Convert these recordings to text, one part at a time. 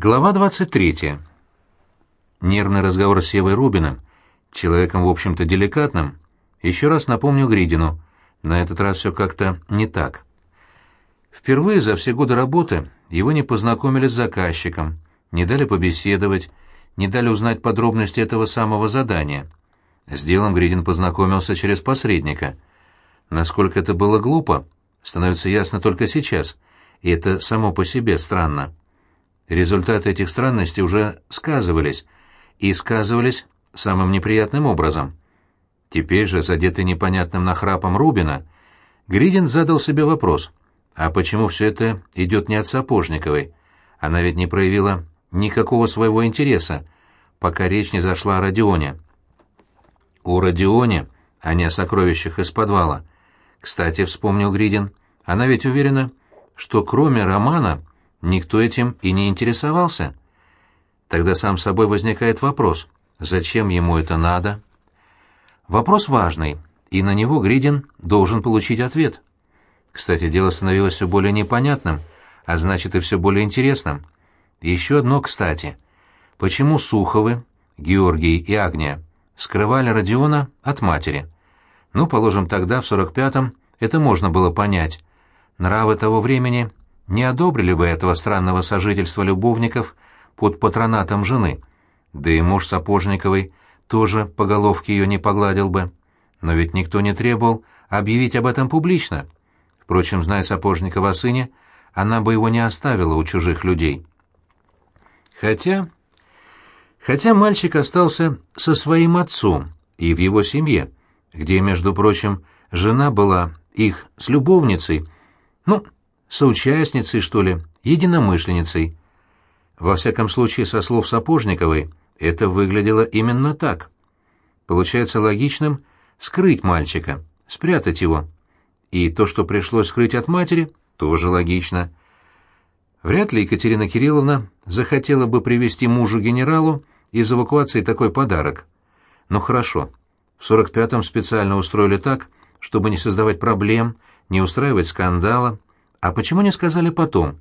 Глава 23. Нервный разговор с Евой Рубиным, человеком, в общем-то, деликатным, еще раз напомнил Гридину. На этот раз все как-то не так. Впервые за все годы работы его не познакомили с заказчиком, не дали побеседовать, не дали узнать подробности этого самого задания. С делом Гридин познакомился через посредника. Насколько это было глупо, становится ясно только сейчас, и это само по себе странно. Результаты этих странностей уже сказывались, и сказывались самым неприятным образом. Теперь же, задетый непонятным нахрапом Рубина, Гридин задал себе вопрос, а почему все это идет не от Сапожниковой? Она ведь не проявила никакого своего интереса, пока речь не зашла о Родионе. О Родионе, а не о сокровищах из подвала. Кстати, вспомнил Гридин, она ведь уверена, что кроме романа Никто этим и не интересовался. Тогда сам собой возникает вопрос, зачем ему это надо? Вопрос важный, и на него Гридин должен получить ответ. Кстати, дело становилось все более непонятным, а значит и все более интересным. еще одно кстати. Почему Суховы, Георгий и Агния скрывали Родиона от матери? Ну, положим, тогда, в 45-м, это можно было понять. Нравы того времени не одобрили бы этого странного сожительства любовников под патронатом жены. Да и муж Сапожниковой тоже по головке ее не погладил бы. Но ведь никто не требовал объявить об этом публично. Впрочем, зная Сапожникова о сыне, она бы его не оставила у чужих людей. Хотя... Хотя мальчик остался со своим отцом и в его семье, где, между прочим, жена была их с любовницей, ну, соучастницей, что ли, единомышленницей. Во всяком случае, со слов Сапожниковой, это выглядело именно так. Получается логичным скрыть мальчика, спрятать его. И то, что пришлось скрыть от матери, тоже логично. Вряд ли Екатерина Кирилловна захотела бы привезти мужу-генералу из эвакуации такой подарок. Но хорошо, в 45-м специально устроили так, чтобы не создавать проблем, не устраивать скандала, а почему не сказали потом?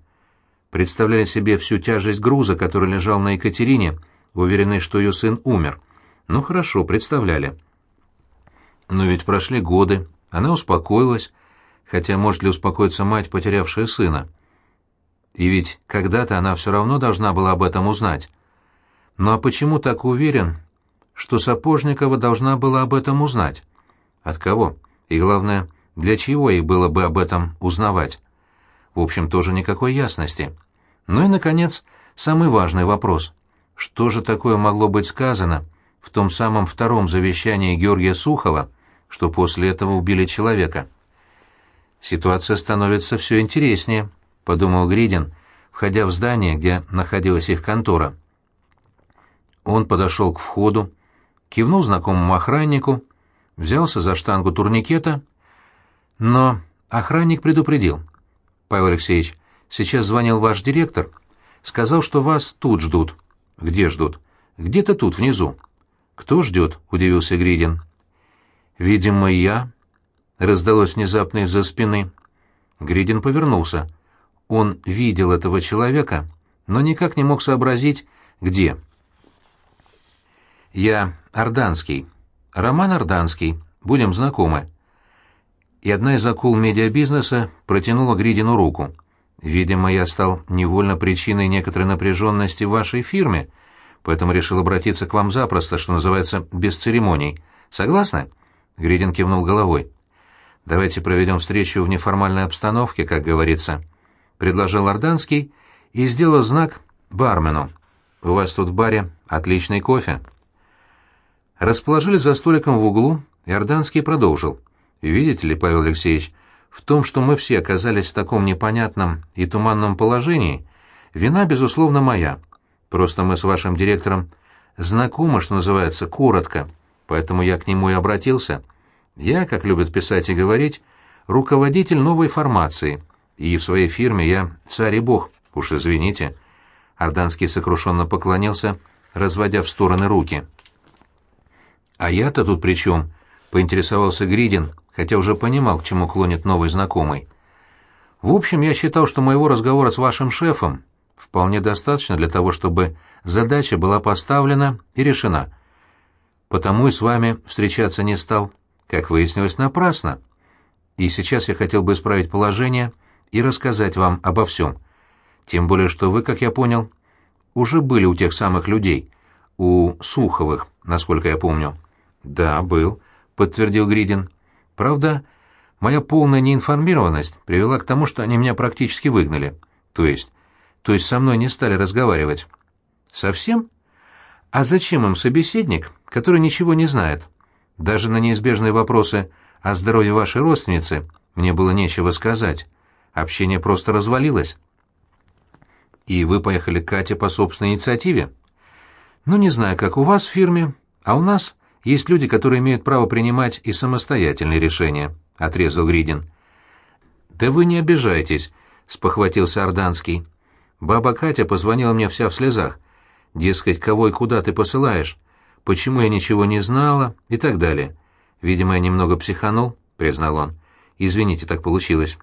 Представляли себе всю тяжесть груза, который лежал на Екатерине, уверенные, что ее сын умер. Ну хорошо, представляли. Но ведь прошли годы, она успокоилась, хотя может ли успокоиться мать, потерявшая сына? И ведь когда-то она все равно должна была об этом узнать. Ну а почему так уверен, что Сапожникова должна была об этом узнать? От кого? И главное, для чего ей было бы об этом узнавать? В общем, тоже никакой ясности. Ну и, наконец, самый важный вопрос. Что же такое могло быть сказано в том самом втором завещании Георгия Сухова, что после этого убили человека? Ситуация становится все интереснее, — подумал Гридин, входя в здание, где находилась их контора. Он подошел к входу, кивнул знакомому охраннику, взялся за штангу турникета, но охранник предупредил — Павел Алексеевич, сейчас звонил ваш директор. Сказал, что вас тут ждут. Где ждут? Где-то тут, внизу. Кто ждет? — удивился Гридин. Видимо, я. Раздалось внезапно из-за спины. Гридин повернулся. Он видел этого человека, но никак не мог сообразить, где. «Я Орданский. Роман Орданский. Будем знакомы и одна из акул медиабизнеса протянула Гридину руку. «Видимо, я стал невольно причиной некоторой напряженности в вашей фирме, поэтому решил обратиться к вам запросто, что называется, без церемоний. Согласны?» Гридин кивнул головой. «Давайте проведем встречу в неформальной обстановке, как говорится», — предложил Орданский и сделал знак бармену. «У вас тут в баре отличный кофе». Расположились за столиком в углу, и Орданский продолжил. Видите ли, Павел Алексеевич, в том, что мы все оказались в таком непонятном и туманном положении, вина, безусловно, моя. Просто мы с вашим директором знакомы, что называется, коротко, поэтому я к нему и обратился. Я, как любят писать и говорить, руководитель новой формации, и в своей фирме я царь и бог, уж извините». Орданский сокрушенно поклонился, разводя в стороны руки. «А я-то тут при чем?» — поинтересовался Гридин, хотя уже понимал, к чему клонит новый знакомый. В общем, я считал, что моего разговора с вашим шефом вполне достаточно для того, чтобы задача была поставлена и решена. Потому и с вами встречаться не стал, как выяснилось, напрасно. И сейчас я хотел бы исправить положение и рассказать вам обо всем. Тем более, что вы, как я понял, уже были у тех самых людей, у Суховых, насколько я помню. «Да, был», — подтвердил Гридин. «Правда, моя полная неинформированность привела к тому, что они меня практически выгнали. То есть, то есть со мной не стали разговаривать. Совсем? А зачем им собеседник, который ничего не знает? Даже на неизбежные вопросы о здоровье вашей родственницы мне было нечего сказать. Общение просто развалилось. И вы поехали к Кате по собственной инициативе? Ну, не знаю, как у вас в фирме, а у нас есть люди, которые имеют право принимать и самостоятельные решения, — отрезал Гридин. Да вы не обижайтесь, — спохватился Орданский. Баба Катя позвонила мне вся в слезах. Дескать, кого и куда ты посылаешь? Почему я ничего не знала? И так далее. Видимо, я немного психанул, — признал он. Извините, так получилось.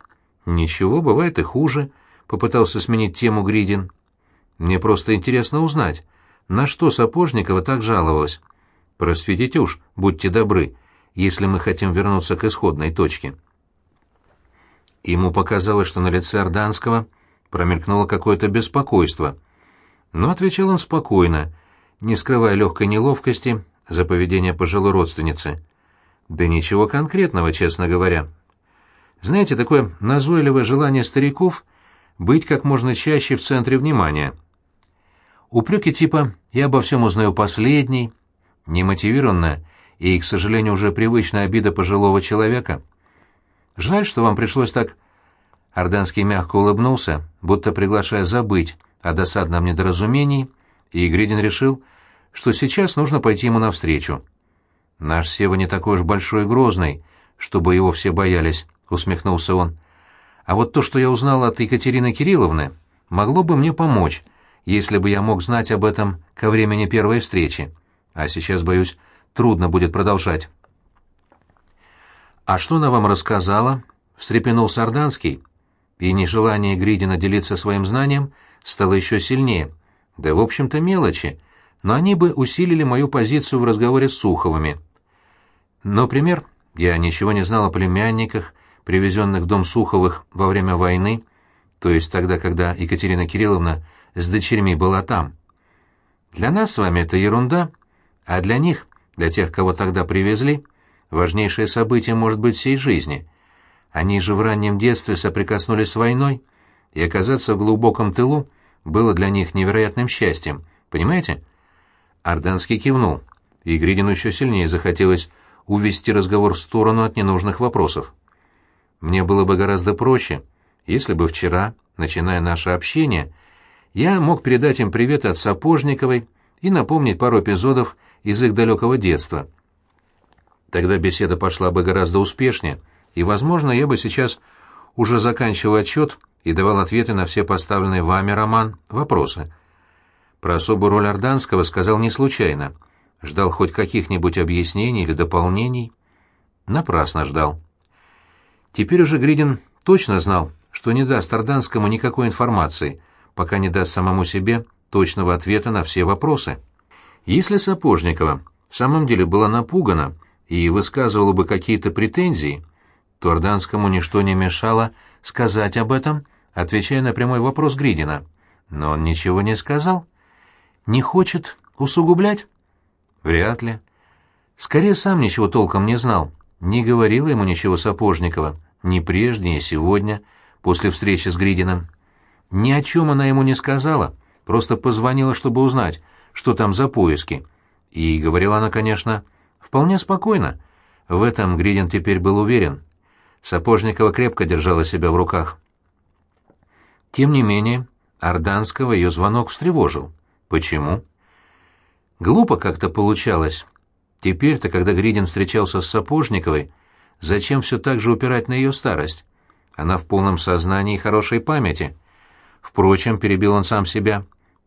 Ничего, бывает и хуже, — попытался сменить тему Гридин. Мне просто интересно узнать, на что Сапожникова так жаловалась. Просветите уж, будьте добры, если мы хотим вернуться к исходной точке. Ему показалось, что на лице Орданского промелькнуло какое-то беспокойство. Но отвечал он спокойно, не скрывая легкой неловкости за поведение пожилой родственницы. Да ничего конкретного, честно говоря. Знаете, такое назойливое желание стариков быть как можно чаще в центре внимания. Упреки типа «я обо всем узнаю последний», немотивированная и, к сожалению, уже привычная обида пожилого человека. Жаль, что вам пришлось так Орданский мягко улыбнулся, будто приглашая забыть о досадном недоразумении, и Гридин решил, что сейчас нужно пойти ему навстречу. «Наш Сева не такой уж большой и грозный, чтобы его все боялись», — усмехнулся он. «А вот то, что я узнал от Екатерины Кирилловны, могло бы мне помочь, если бы я мог знать об этом ко времени первой встречи. А сейчас, боюсь, трудно будет продолжать». «А что она вам рассказала?» — встрепенулся Орданский и нежелание Гридина делиться своим знанием стало еще сильнее. Да, в общем-то, мелочи, но они бы усилили мою позицию в разговоре с Суховыми. Например, я ничего не знал о племянниках, привезенных в дом Суховых во время войны, то есть тогда, когда Екатерина Кирилловна с дочерьми была там. Для нас с вами это ерунда, а для них, для тех, кого тогда привезли, важнейшее событие может быть всей жизни — они же в раннем детстве соприкоснулись с войной, и оказаться в глубоком тылу было для них невероятным счастьем. Понимаете? Орданский кивнул, и Гридину еще сильнее захотелось увести разговор в сторону от ненужных вопросов. Мне было бы гораздо проще, если бы вчера, начиная наше общение, я мог передать им привет от Сапожниковой и напомнить пару эпизодов из их далекого детства. Тогда беседа пошла бы гораздо успешнее — и, возможно, я бы сейчас уже заканчивал отчет и давал ответы на все поставленные вами, Роман, вопросы. Про особую роль Орданского сказал не случайно. Ждал хоть каких-нибудь объяснений или дополнений. Напрасно ждал. Теперь уже Гридин точно знал, что не даст Орданскому никакой информации, пока не даст самому себе точного ответа на все вопросы. Если Сапожникова в самом деле была напугана и высказывала бы какие-то претензии, Туарданскому ничто не мешало сказать об этом, отвечая на прямой вопрос Гридина. Но он ничего не сказал. Не хочет усугублять? Вряд ли. Скорее, сам ничего толком не знал. Не говорила ему ничего Сапожникова, ни прежде, ни сегодня, после встречи с Гридиным. Ни о чем она ему не сказала, просто позвонила, чтобы узнать, что там за поиски. И говорила она, конечно, вполне спокойно. В этом Гридин теперь был уверен. Сапожникова крепко держала себя в руках. Тем не менее, Орданского ее звонок встревожил. Почему? Глупо как-то получалось. Теперь-то, когда Гридин встречался с Сапожниковой, зачем все так же упирать на ее старость? Она в полном сознании и хорошей памяти. Впрочем, перебил он сам себя,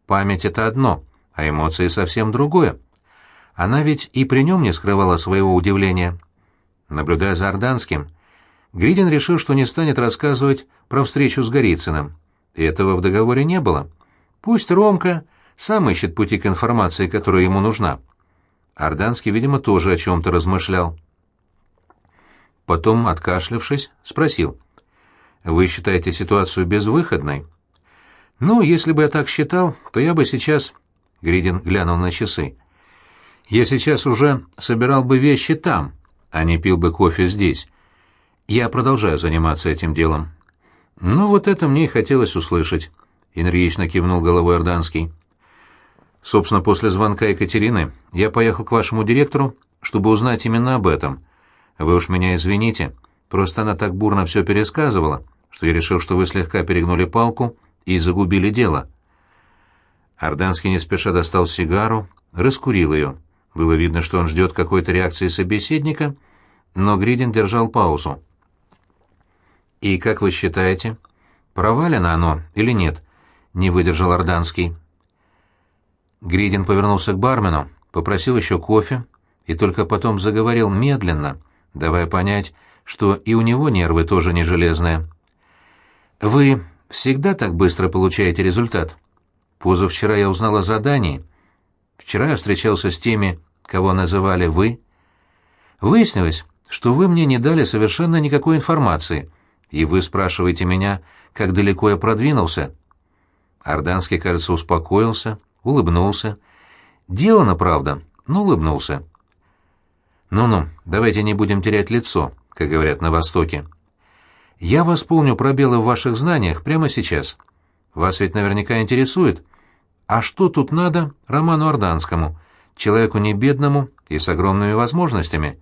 память — это одно, а эмоции совсем другое. Она ведь и при нем не скрывала своего удивления. Наблюдая за Орданским, Гридин решил, что не станет рассказывать про встречу с Голицыным. Этого в договоре не было. Пусть Ромка сам ищет пути к информации, которая ему нужна. Орданский, видимо, тоже о чем-то размышлял. Потом, откашлявшись, спросил. «Вы считаете ситуацию безвыходной?» «Ну, если бы я так считал, то я бы сейчас...» Гридин глянул на часы. «Я сейчас уже собирал бы вещи там, а не пил бы кофе здесь. Я продолжаю заниматься этим делом». «Ну, вот это мне и хотелось услышать», — энергично кивнул головой Орданский. «Собственно, после звонка Екатерины я поехал к вашему директору, чтобы узнать именно об этом. Вы уж меня извините, просто она так бурно все пересказывала, что я решил, что вы слегка перегнули палку и загубили дело». Орданский не спеша достал сигару, раскурил ее. Было видно, что он ждет какой-то реакции собеседника, но Гридин держал паузу. «И как вы считаете, провалено оно или нет?» — не выдержал Орданский. Гридин повернулся к бармену, попросил еще кофе и только потом заговорил медленно, давая понять, что и у него нервы тоже не железные. «Вы всегда так быстро получаете результат?» Позавчера я узнал о задании. Вчера я встречался с теми, кого называли «вы». Выяснилось, что вы мне не дали совершенно никакой информации, и вы спрашиваете меня, как далеко я продвинулся. Орданский, кажется, успокоился, улыбнулся. Делано, правда, но улыбнулся. «Ну-ну, давайте не будем терять лицо», как говорят на Востоке. «Я восполню пробелы в ваших знаниях прямо сейчас. Вас ведь наверняка интересует, а что тут надо Роману Орданскому, человеку не бедному и с огромными возможностями?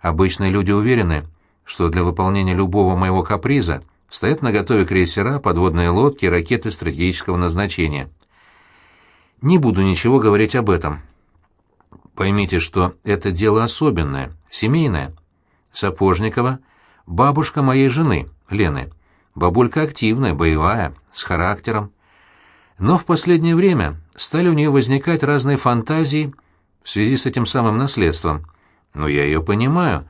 Обычные люди уверены, что для выполнения любого моего каприза стоят наготове крейсера, подводные лодки, ракеты стратегического назначения. Не буду ничего говорить об этом. Поймите, что это дело особенное, семейное. Сапожникова — бабушка моей жены, Лены. Бабулька активная, боевая, с характером. Но в последнее время стали у нее возникать разные фантазии в связи с этим самым наследством. Но я ее понимаю.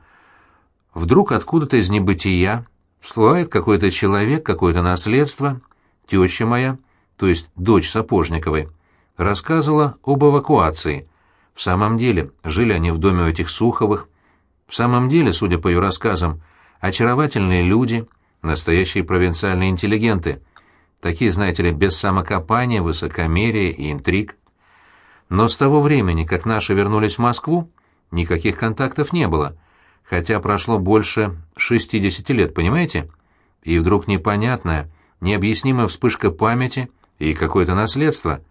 Вдруг откуда-то из небытия всплывает какой-то человек, какое-то наследство. Теща моя, то есть дочь Сапожниковой, рассказывала об эвакуации. В самом деле, жили они в доме у этих Суховых. В самом деле, судя по ее рассказам, очаровательные люди — Настоящие провинциальные интеллигенты. Такие, знаете ли, без самокопания, высокомерия и интриг. Но с того времени, как наши вернулись в Москву, никаких контактов не было, хотя прошло больше 60 лет, понимаете? И вдруг непонятная, необъяснимая вспышка памяти и какое-то наследство.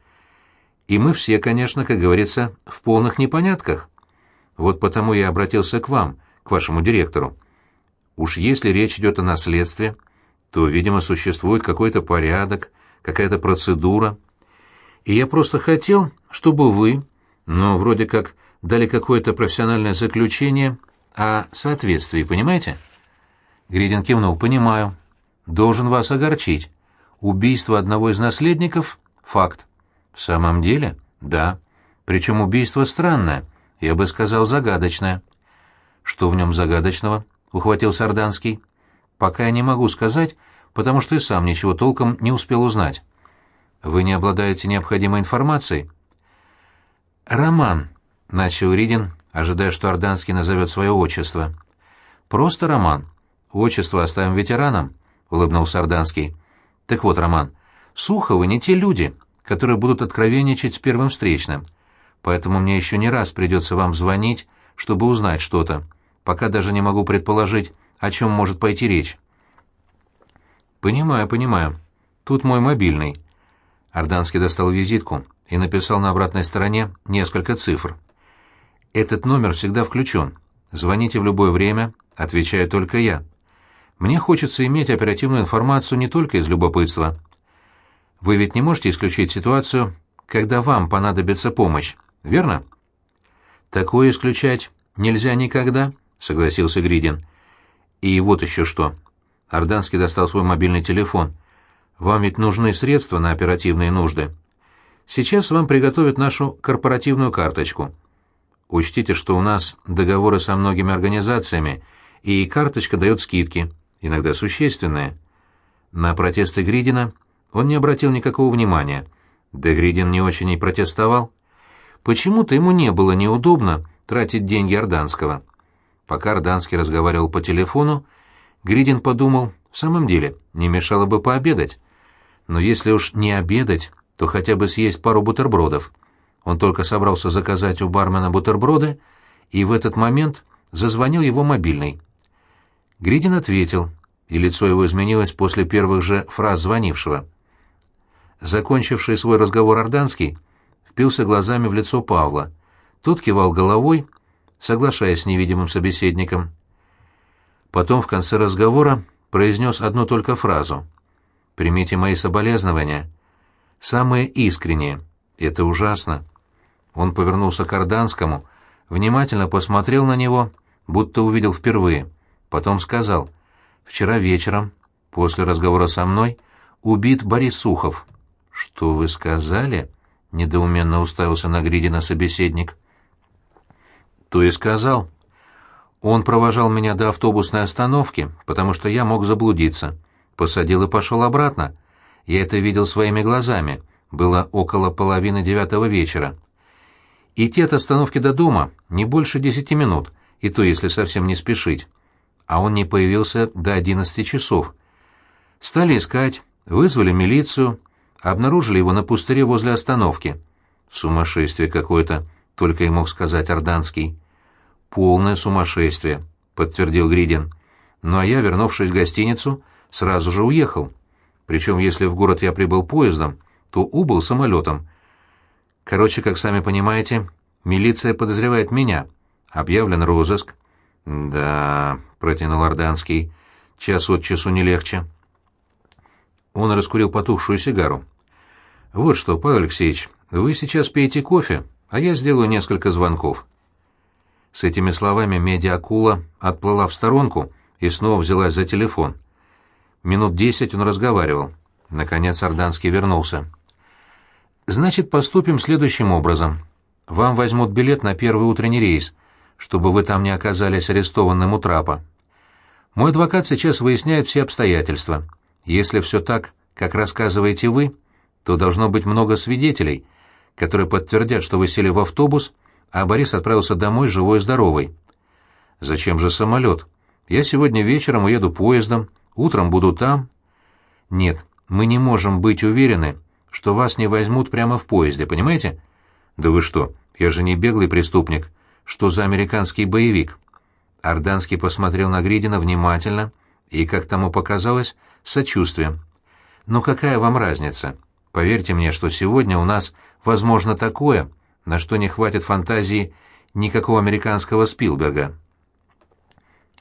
И мы все, конечно, как говорится, в полных непонятках. Вот потому я обратился к вам, к вашему директору. Уж если речь идет о наследстве, то, видимо, существует какой-то порядок, какая-то процедура. И я просто хотел, чтобы вы, ну, вроде как, дали какое-то профессиональное заключение о соответствии, понимаете? Гридин кивнул, понимаю. Должен вас огорчить. Убийство одного из наследников — факт. В самом деле? Да. Причем убийство странное, я бы сказал, загадочное. Что в нем загадочного? —— ухватился Орданский. «Пока я не могу сказать, потому что и сам ничего толком не успел узнать. Вы не обладаете необходимой информацией?» «Роман», — начал Ридин, ожидая, что Орданский назовет свое отчество. «Просто Роман. Отчество оставим ветеранам», — улыбнулся Орданский. «Так вот, Роман, Суховы не те люди, которые будут откровенничать с первым встречным, поэтому мне еще не раз придется вам звонить, чтобы узнать что-то пока даже не могу предположить, о чем может пойти речь. «Понимаю, понимаю. Тут мой мобильный». Орданский достал визитку и написал на обратной стороне несколько цифр. «Этот номер всегда включен. Звоните в любое время, отвечаю только я. Мне хочется иметь оперативную информацию не только из любопытства. Вы ведь не можете исключить ситуацию, когда вам понадобится помощь, верно?» «Такое исключать нельзя никогда», — согласился Гридин. «И вот еще что». Орданский достал свой мобильный телефон. «Вам ведь нужны средства на оперативные нужды. Сейчас вам приготовят нашу корпоративную карточку. Учтите, что у нас договоры со многими организациями, и карточка дает скидки, иногда существенные». На протесты Гридина он не обратил никакого внимания. Да Гридин не очень и протестовал. Почему-то ему не было неудобно тратить деньги Орданского. Пока Орданский разговаривал по телефону, Гридин подумал, в самом деле, не мешало бы пообедать. Но если уж не обедать, то хотя бы съесть пару бутербродов. Он только собрался заказать у бармена бутерброды, и в этот момент зазвонил его мобильный. Гридин ответил, и лицо его изменилось после первых же фраз звонившего. Закончивший свой разговор Орданский впился глазами в лицо Павла. Тот кивал головой, соглашаясь с невидимым собеседником. Потом в конце разговора произнес одну только фразу. «Примите мои соболезнования. Самые искренние. Это ужасно». Он повернулся к Орданскому, внимательно посмотрел на него, будто увидел впервые. Потом сказал, «Вчера вечером, после разговора со мной, убит Борис Сухов». «Что вы сказали?» — недоуменно уставился на Гридина собеседник. «То и сказал. Он провожал меня до автобусной остановки, потому что я мог заблудиться. Посадил и пошел обратно. Я это видел своими глазами. Было около половины девятого вечера. Идти от остановки до дома не больше десяти минут, и то, если совсем не спешить. А он не появился до одиннадцати часов. Стали искать, вызвали милицию, обнаружили его на пустыре возле остановки. Сумасшествие какое-то, только и мог сказать Орданский. «Полное сумасшествие», — подтвердил Гридин. «Ну а я, вернувшись в гостиницу, сразу же уехал. Причем, если в город я прибыл поездом, то убыл самолетом. Короче, как сами понимаете, милиция подозревает меня. Объявлен розыск». «Да», — протянул Орданский, — «час от часу не легче». Он раскурил потухшую сигару. «Вот что, Павел Алексеевич, вы сейчас пейте кофе, а я сделаю несколько звонков». С этими словами медиакула отплыла в сторонку и снова взялась за телефон. Минут десять он разговаривал. Наконец Орданский вернулся. «Значит, поступим следующим образом. Вам возьмут билет на первый утренний рейс, чтобы вы там не оказались арестованным у трапа. Мой адвокат сейчас выясняет все обстоятельства. Если все так, как рассказываете вы, то должно быть много свидетелей, которые подтвердят, что вы сели в автобус, а Борис отправился домой живой и здоровый. Зачем же самолет? Я сегодня вечером уеду поездом, утром буду там. Нет, мы не можем быть уверены, что вас не возьмут прямо в поезде, понимаете? Да вы что, я же не беглый преступник. Что за американский боевик? Орданский посмотрел на Гридина внимательно и, как тому показалось, сочувствием. «Ну какая вам разница? Поверьте мне, что сегодня у нас возможно такое, на что не хватит фантазии никакого американского Спилберга.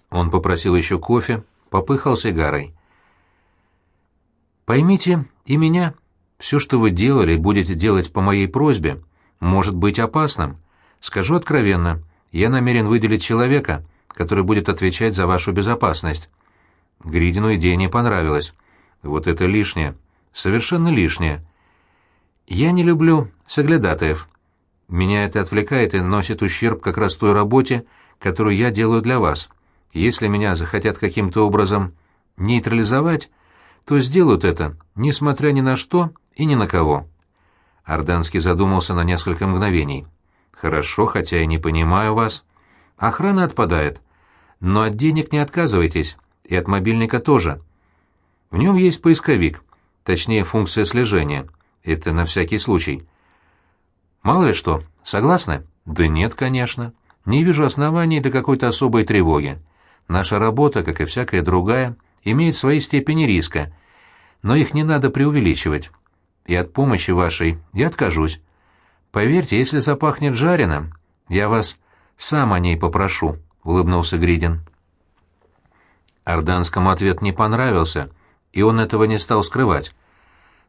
Он попросил еще кофе, попыхал сигарой. «Поймите и меня. Все, что вы делали и будете делать по моей просьбе, может быть опасным. Скажу откровенно, я намерен выделить человека, который будет отвечать за вашу безопасность». Гридину идея не понравилась. «Вот это лишнее. Совершенно лишнее. Я не люблю соглядатаев. Меня это отвлекает и наносит ущерб как раз той работе, которую я делаю для вас. Если меня захотят каким-то образом нейтрализовать, то сделают это, несмотря ни на что и ни на кого». Орданский задумался на несколько мгновений. «Хорошо, хотя и не понимаю вас. Охрана отпадает. Но от денег не отказывайтесь, и от мобильника тоже. В нем есть поисковик, точнее функция слежения. Это на всякий случай. Мало ли что, согласны? Да нет, конечно. Не вижу оснований для какой-то особой тревоги. Наша работа, как и всякая другая, имеет свои степени риска, но их не надо преувеличивать. И от помощи вашей я откажусь. Поверьте, если запахнет жареным, я вас сам о ней попрошу, — улыбнулся Гридин. Орданскому ответ не понравился, и он этого не стал скрывать.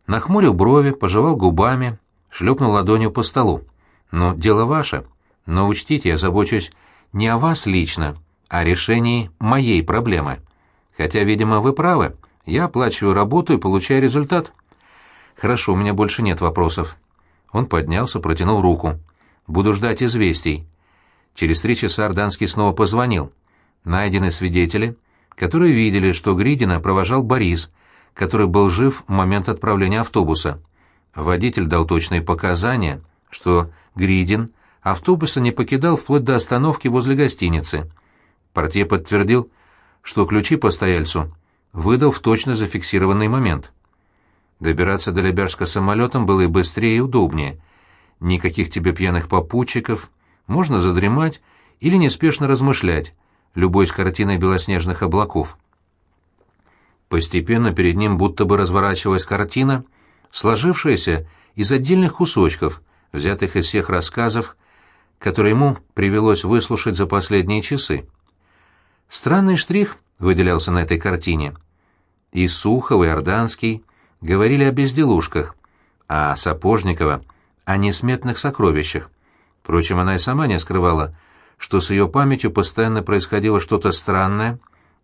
Нахмурил брови, пожевал губами, шлепнул ладонью по столу. «Ну, дело ваше. Но учтите, я забочусь не о вас лично, а о решении моей проблемы. Хотя, видимо, вы правы. Я оплачиваю работу и получаю результат». «Хорошо, у меня больше нет вопросов». Он поднялся, протянул руку. «Буду ждать известий». Через три часа Орданский снова позвонил. Найдены свидетели, которые видели, что Гридина провожал Борис, который был жив в момент отправления автобуса. Водитель дал точные показания, что Гридин автобуса не покидал вплоть до остановки возле гостиницы. Портье подтвердил, что ключи постояльцу выдал в точно зафиксированный момент. Добираться до Лебяжска самолетом было и быстрее, и удобнее. Никаких тебе пьяных попутчиков, можно задремать или неспешно размышлять, любой с картиной белоснежных облаков. Постепенно перед ним будто бы разворачивалась картина, сложившаяся из отдельных кусочков, взятых из всех рассказов, которые ему привелось выслушать за последние часы. Странный штрих выделялся на этой картине. И Сухов, и Орданский говорили о безделушках, а Сапожникова — о несметных сокровищах. Впрочем, она и сама не скрывала, что с ее памятью постоянно происходило что-то странное,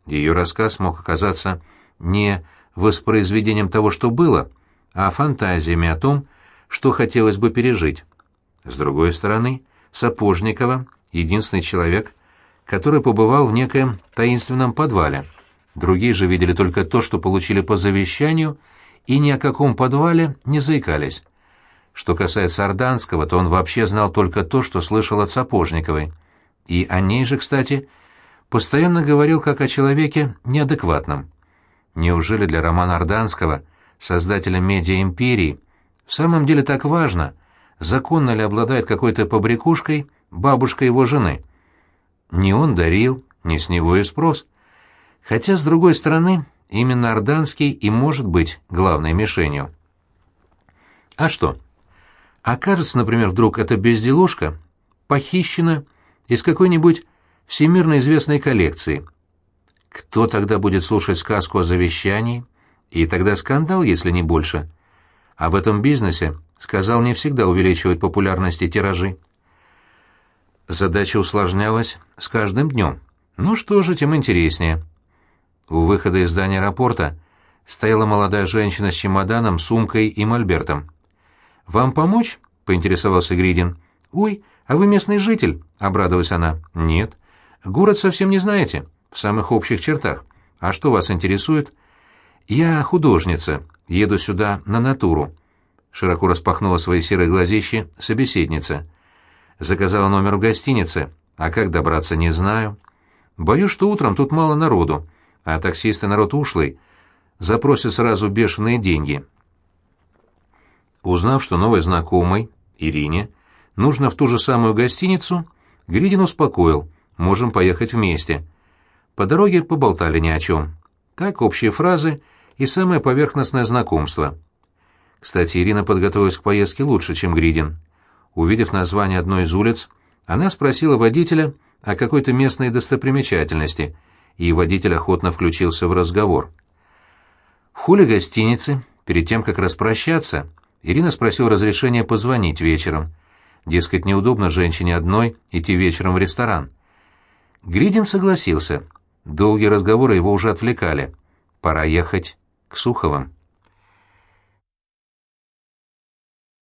ее рассказ мог оказаться не воспроизведением того, что было, а фантазиями о том, что хотелось бы пережить. С другой стороны, Сапожникова — единственный человек, который побывал в некоем таинственном подвале. Другие же видели только то, что получили по завещанию, и ни о каком подвале не заикались. Что касается Орданского, то он вообще знал только то, что слышал от Сапожниковой. И о ней же, кстати, постоянно говорил как о человеке неадекватном. Неужели для Романа Орданского, создателя медиа-империи, в самом деле так важно, законно ли обладает какой-то побрякушкой бабушка его жены? Не он дарил, не с него и спрос. Хотя, с другой стороны, именно Орданский и может быть главной мишенью. А что? Окажется, например, вдруг эта безделушка похищена из какой-нибудь всемирно известной коллекции. Кто тогда будет слушать сказку о завещании? И тогда скандал, если не больше. А в этом бизнесе, сказал, не всегда увеличивает популярность и тиражи. Задача усложнялась с каждым днем. Ну что же, тем интереснее. У выхода из здания аэропорта стояла молодая женщина с чемоданом, сумкой и мольбертом. «Вам помочь?» — поинтересовался Гридин. «Ой, а вы местный житель?» — обрадовалась она. «Нет. Город совсем не знаете, в самых общих чертах. А что вас интересует?» «Я художница, еду сюда на натуру», — широко распахнула свои серые глазищи собеседница. «Заказала номер в гостинице, а как добраться, не знаю. Боюсь, что утром тут мало народу, а таксисты народ ушлый, запросят сразу бешеные деньги». Узнав, что новой знакомой, Ирине, нужно в ту же самую гостиницу, Гридин успокоил, можем поехать вместе. По дороге поболтали ни о чем. Так, общие фразы и самое поверхностное знакомство. Кстати, Ирина подготовилась к поездке лучше, чем Гридин. Увидев название одной из улиц, она спросила водителя о какой-то местной достопримечательности, и водитель охотно включился в разговор. В холле гостиницы, перед тем, как распрощаться, Ирина спросила разрешения позвонить вечером. Дескать, неудобно женщине одной идти вечером в ресторан. Гридин согласился. Долгие разговоры его уже отвлекали. Пора ехать к Суховым.